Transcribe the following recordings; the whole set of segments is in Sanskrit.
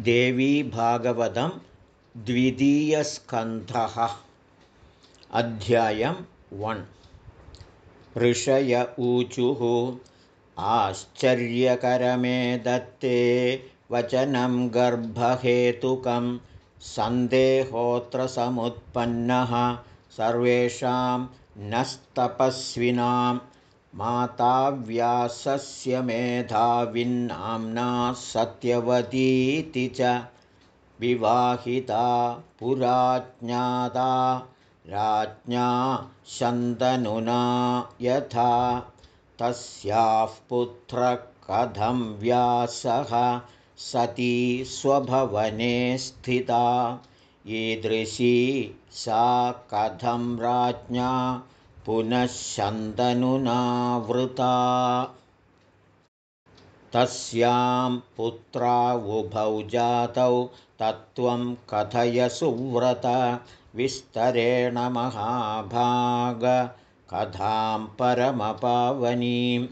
देवीभागवतं द्वितीयस्कन्धः अध्यायं वन्। ऋषय ऊचुः आश्चर्यकरमे दत्ते वचनं गर्भहेतुकं सन्देहोऽत्र समुत्पन्नः सर्वेषां नस्तपस्विनां माताव्यासस्य मेधाविन्नाम्ना सत्यवतीति च विवाहिता पुराज्ञाता राज्ञा शन्दनुना यथा। तस्याः पुत्रः कथं व्यासः? सती स्वभवने स्थिता। ईदृशी सा कथं राज्ञा पुनः शन्दनुनावृता तस्यां पुत्रावुभौ जातौ तत्त्वं कथय सुव्रत। विस्तरेण महाभागकथां परमपावनीम्।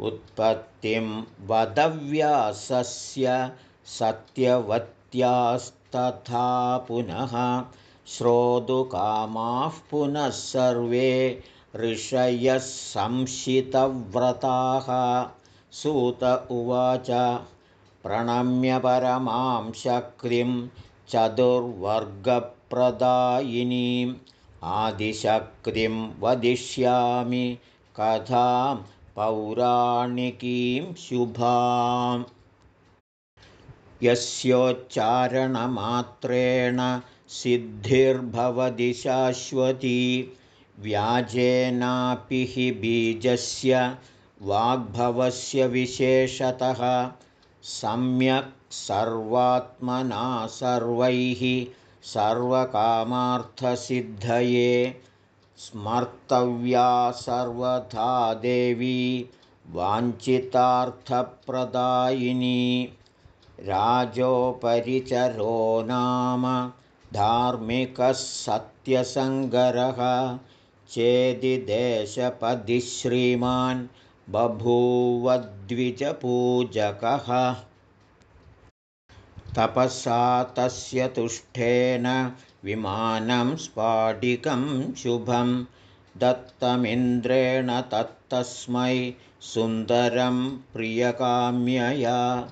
उत्पत्तिं वदव्यासस्य सत्यवत्यास्तथा पुनः श्रोतुकामाः पुनः सर्वे ऋषयः संशितव्रताः। सूत उवाच प्रणम्य परमां शक्तिं चतुर्वर्गप्रदायिनीम् आदिशक्तिं वदिष्यामि कथां पौराणिकीं शुभाम्। यस्योच्चारणमात्रेण सिद्धिर्भवति शाश्वती व्याजेनापि हि बीजस्य वाग्भवस्य विशेषतः। सम्यक् सर्वात्मना सर्वैः सर्वकामार्थसिद्धये। स्मर्तव्या सर्वथा देवी वाञ्छितार्थप्रदायिनी। राजोपरिचरो नाम धार्मिकः सत्यसङ्गरः चेदिदेशपदि श्रीमान् बभूवद्विजपूजकः। तपसा तस्य तुष्टेन विमानं स्फाटिकं शुभं। दत्तमिन्द्रेण तत्तस्मै सुन्दरं प्रियकाम्यया।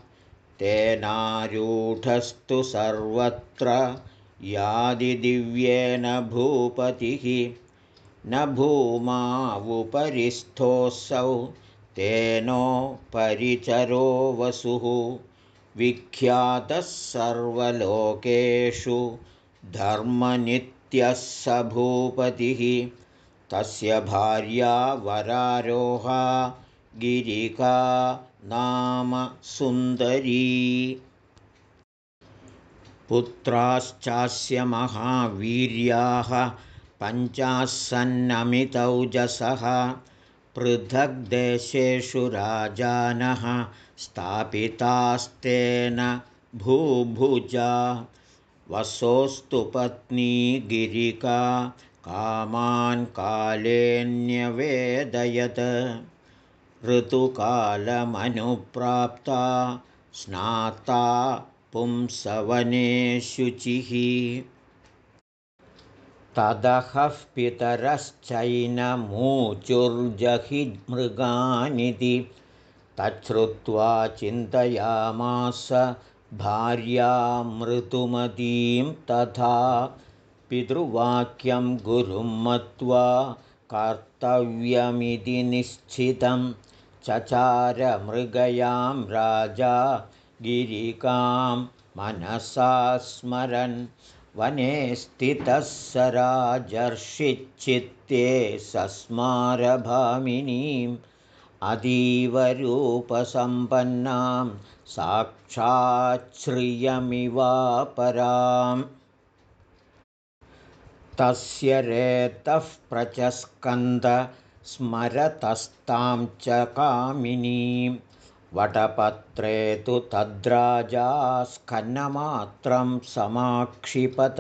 तेनारूढस्तु सर्वत्र यादिदिव्येन भूपतिः न भूमावुपरिस्थोऽसौ तेनोपरिचरो वसुः विख्यातः सर्वलोकेषु धर्मनित्यः स भूपतिः तस्य भार्या वरारोहा गिरिका नाम सुन्दरी पुत्राश्चास्य महावीर्याः पञ्चासन्नमितौजसः पृथग्देशेषु राजानः स्थापितास्तेन भूभुजा वसोस्तु पत्नी गिरिका कामान् कालेऽन्यवेदयत् ऋतुकालमनुप्राप्ता स्नाता पुंसवने शुचिः तदहः पितरश्चैनमूचुर्जहिमृगानिति तच्छ्रुत्वा चिन्तयामास भार्यामृतुमतीं तथा पितृवाक्यं गुरुं मत्वा कर्तव्यमिति निश्चितं। चचारमृगयां राजा गिरिकां मनसा स्मरन्। वने स्थितः स राजर्षिच्चित्ते सस्मारभामिनीम्। अतीवरूपसम्पन्नां साक्षाच्छ्रियमिवापराम्। तस्य रेतः प्रचस्कन्द स्मरतस्तां च कामिनीम् वटपत्रे तु तद्राजा स्खन्नमात्रं समाक्षिपत।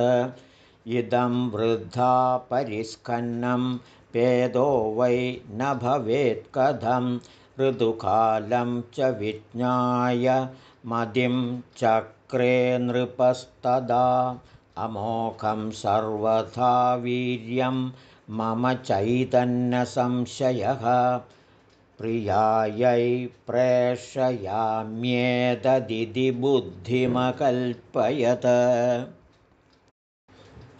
इदं वृद्धा परिस्खन्नं पेदो वै न भवेत् कथं। ऋतुकालं च विज्ञाय मदिं चक्रे नृपस्तदा। अमोघं सर्वथा वीर्यं मम चैतन्यसंशयः प्रियायै प्रेषयाम्येतदिति बुद्धिमकल्पयत।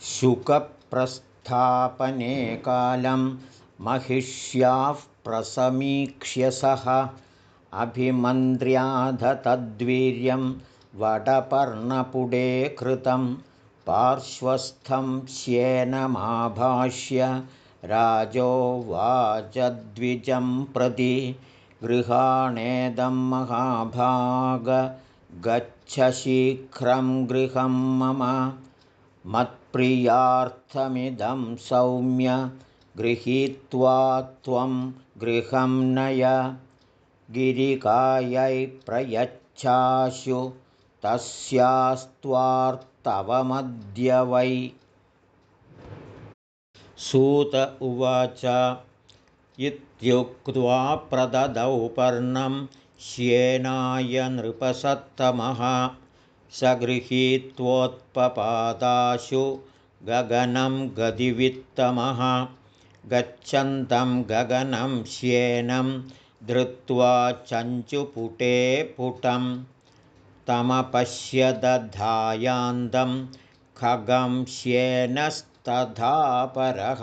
शुकप्रस्थापने कालं महिष्याः प्रसमीक्ष्य सः। तद्वीर्यं वडपर्णपुडे कृतं पार्श्वस्थं श्येनमाभाष्य राजोवाचद्विजं प्रति गृहाणेदं महाभाग गच्छ शीघ्रं गृहं मम मत्प्रियार्थमिदं सौम्य गृहीत्वा त्वं गृहं नय। गिरिकायै प्रयच्छाशु तस्यास्त्वार्तवमद्य वै सूत उवाच इत्युक्त्वा प्रददौ पर्णं श्येनाय नृपसत्तमः स गृहीत्वोत्पपादाशु गगनं गदिवित्तमः गच्छन्तं गगनं श्येनं धृत्वा चञ्चुपुटे पुटं तमपश्यदधायान्दं खगं श्येनस् तथा परः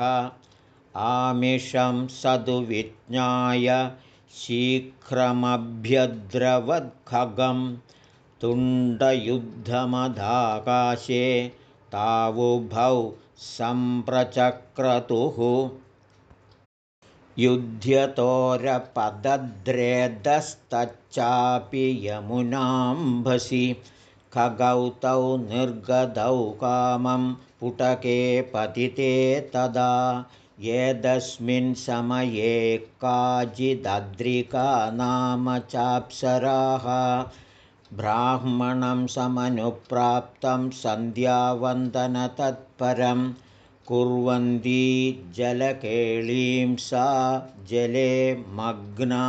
आमिषं सदुविज्ञाय शीघ्रमभ्यद्रवद्खगं तुण्डयुद्धमधाकाशे तावुभौ सम्प्रचक्रतुः युध्यतोरपदद्रेदस्तच्चापि यमुनाम्भसि खगौ तौ निर्गतौ कामं पुटके पतिते तदा एतस्मिन् समये काचिदद्रिका नाम चाप्सराः ब्राह्मणं समनुप्राप्तं सन्ध्यावन्दनतत्परं कुर्वन्ती जलकेळीं सा जले मग्ना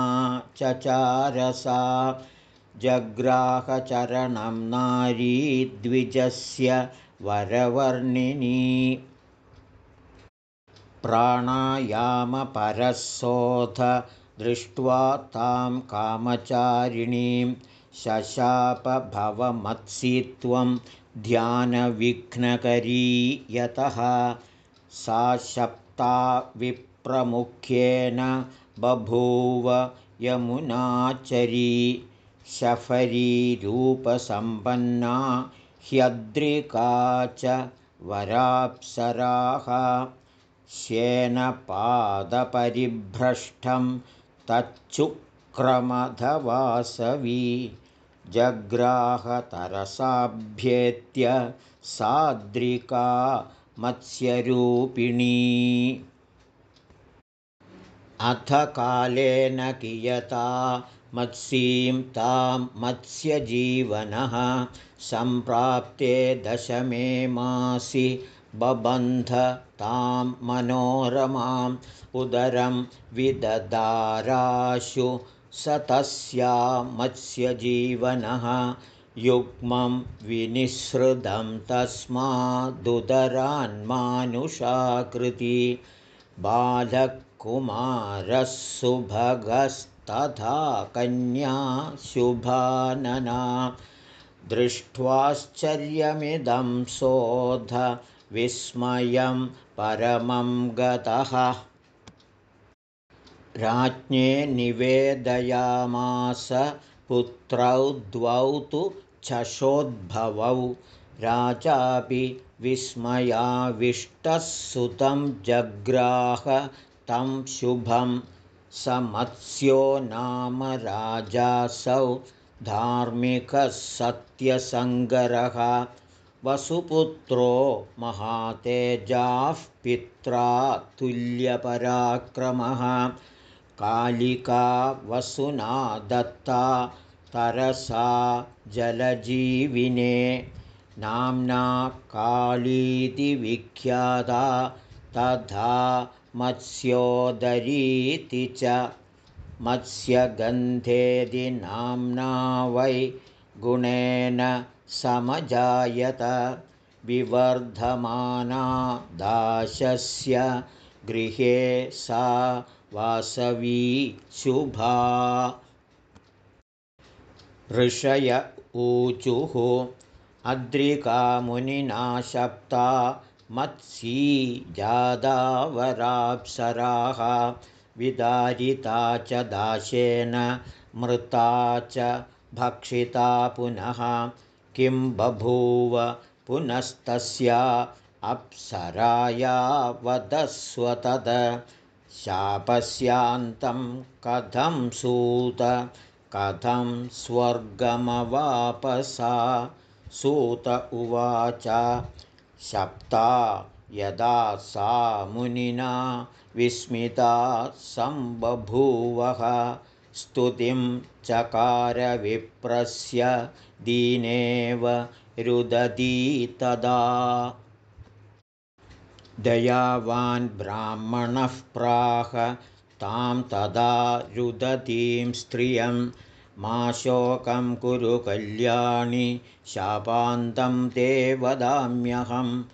चचारसा जग्राहचरणं नारी द्विजस्य वरवर्णिनी। प्राणायामपरशोध दृष्ट्वा तां कामचारिणीं शशापभवमत्सित्वं ध्यानविघ्नकरी यतः सा शप्ता विप्रमुख्येन बभूव यमुनाचरी शफरीरूपसम्पन्ना ह्यद्रिका च वराप्सराः। श्येनपादपरिभ्रष्टं तच्चुक्रमधवासवी जग्राहतरसाभ्येत्य साद्रिका मत्स्यरूपिणी। अथ कालेन कियता मत्सीं तां मत्स्यजीवनः सम्प्राप्ते दशमे मासि बबन्ध तां मनोरमाम् उदरं विददाराशु स तस्या मत्स्यजीवनः युग्मं विनिःसृतं तस्मादुदरान्मानुषाकृति बालकुमारः सुभगस्त तथा कन्या शुभानना दृष्ट्वाश्चर्यमिदं शोध विस्मयं परमं गतः। राज्ञे निवेदयामास पुत्रौ द्वौ तु चषोद्भवौ राजापि विस्मयाविष्टः सुतं जग्राह तं शुभम् स मत्स्यो नाम राजासौ धार्मिकः सत्यसङ्गरः वसुपुत्रो महातेजाः पित्रा तुल्यपराक्रमः कालिका वसुना दत्ता तरसा जलजीविने नाम्ना कालीति विख्याता तथा मत्स्योदरीति च मत्स्यगन्धेदि नाम्ना वै गुणेन समजायत। विवर्धमाना दाशस्य गृहे सा वासवी शुभा। ऋषय ऊचुः अद्रिकामुनिना शप्ता मत्सी जादावराप्सराः विदारिता च दाशेन मृता च भक्षिता पुनः किं बभूव पुनस्तस्या अप्सराया वदस्व तद। शापस्यान्तं कथं सूत कथं स्वर्गमवापसा? सूत उवाच शप्ता यदा सा मुनिना विस्मिता सम्बभूवः स्तुतिं चकारविप्रस्य दीनेव रुदती तदा। दयावान् ब्राह्मणः प्राह तां तदा रुदतीं स्त्रियं मा शोकं कुरु कल्याणि शापान्तं ते वदाम्यहं।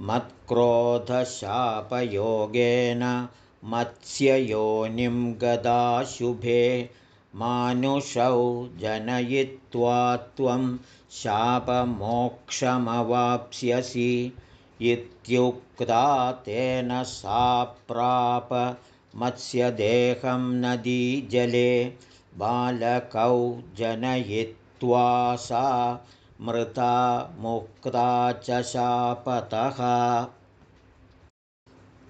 मत्क्रोधशापयोगेन मत्स्ययोनिं गदाशुभे। मानुषौ जनयित्वा त्वं शापमोक्षमवाप्स्यसि। इत्युक्ता तेन सा प्राप मत्स्यदेहं नदीजले बालकौ जनयित्वा सा मृता मुक्ता च शापतः।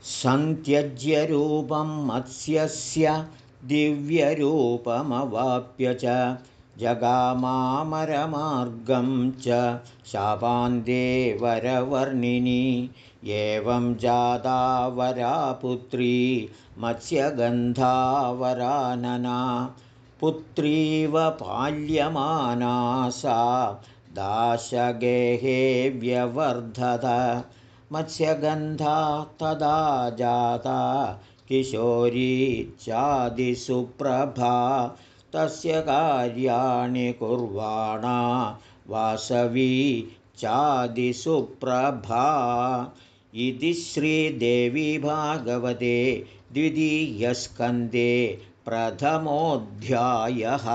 सन्त्यज्यरूपं मत्स्यस्य दिव्यरूपमवाप्य च जगामामरमार्गं च शापान्देवरवर्णिनी एवं जादावरा पुत्री मत्स्यगन्धावरानना पुत्रीव पाल्यमाना सा दाशगेहे व्यवर्धत। मत्स्यगन्धा तदा जाता किशोरी चादिसुप्रभा तस्य कार्याणि कुर्वाणा वासवी चादिसुप्रभा इति श्रीदेवी भागवते द्वितीयस्कन्धे प्रथमोऽध्यायः